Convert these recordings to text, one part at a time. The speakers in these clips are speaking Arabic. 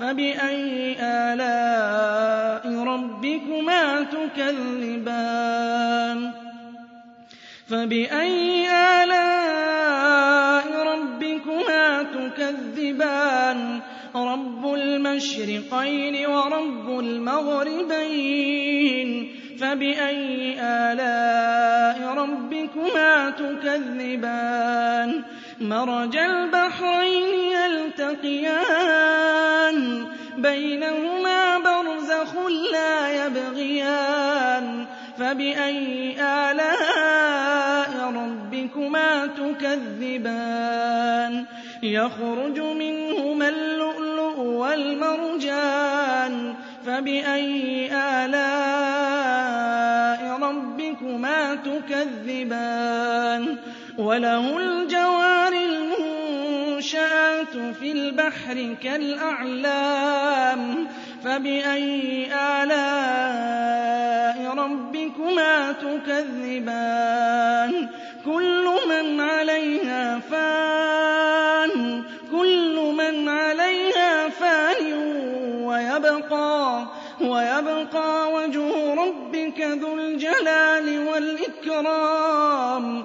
فبأي آلاء ربكما تكذبان؟ فبأي آلاء ربكما تكذبان؟ رب المشرقين ورب المغربين. فبأي آلاء ربكما تكذبان؟ مرج البحرين يلتقيان بينهما برزخ لا يبغيان. فبأي آلاء ربكما تكذبان؟ يخرج منهما اللؤلؤ والمرجان. فبأي آلاء ربكما تكذبان؟ وله الجوار المنشآت في البحر كالأعلام فبأي آلاء ربكما تكذبان؟ كل من عليها فان كل من عليها فان ويبقى ويبقى وجه ربك ذو الجلال والإكرام.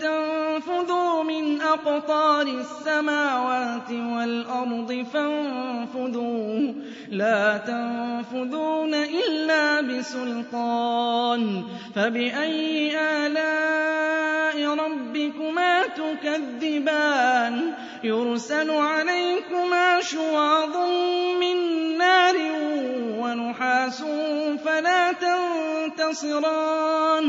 تنفذوا من أقطار السماوات والأرض فانفذوا لا تنفذون إلا بسلطان. فبأي آلاء ربكما تكذبان؟ يرسل عليكما شواظ من نار ونحاس فلا تنتصران.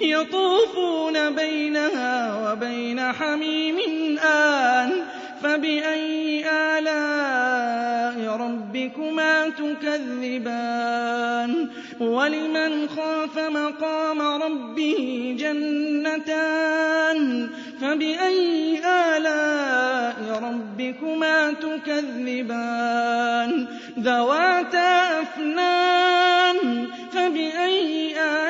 يطوفون بينها وبين حَمِيمٍ آنٍ فَبِأَيِّ آلَاءِ رَبِّكُمَا تُكَذِّبَانِ؟ وَلِمَنْ خَافَ مَقَامَ رَبِّهِ جَنَّتَانِ فَبِأَيِّ آلَاءِ رَبِّكُمَا تُكَذِّبَانِ؟ ذَوَاتَا أَفْنَانٍ فَبِأَيِّ آلَاءِ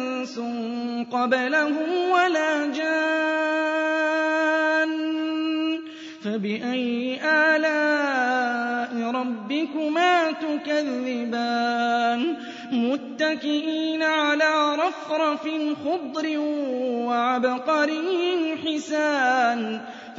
إِنسٌ قَبْلَهُمْ وَلَا جَانٌّ فَبِأَيِّ آلَاءِ رَبِّكُمَا تُكَذِّبَانِ؟ مُتَّكِئِينَ عَلَىٰ رَفْرَفٍ خُضْرٍ وَعَبْقَرِيٍّ حِسَانٍ